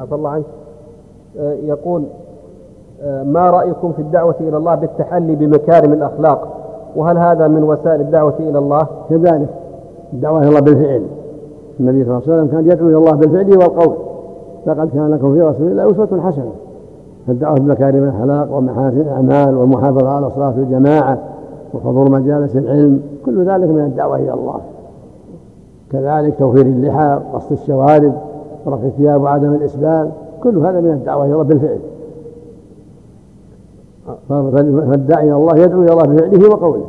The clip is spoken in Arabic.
عفى الله عنك آه، يقول آه، ما رأيكم في الدعوة إلى الله بالتحلي بمكارم الأخلاق؟ وهل هذا من وسائل الدعوة إلى الله؟ كذلك الدعوة إلى الله بالفعل. النبي صلى الله عليه وسلم كان يدعو إلى الله بالفعل والقول. لقد كان لكم في رسول الله أسوة حسنة. فالدعوة بمكارم الأخلاق ومحاسن الأعمال والمحافظة على صلاة الجماعة وحضور مجالس العلم كل ذلك من الدعوة إلى الله. كذلك توفير اللحى قص الشوارب ورفع الثياب وعدم الإسبال كل هذا من الدعوة إلى الله بالفعل. فالداعي إلى الله يدعو إلى الله بفعله وقوله.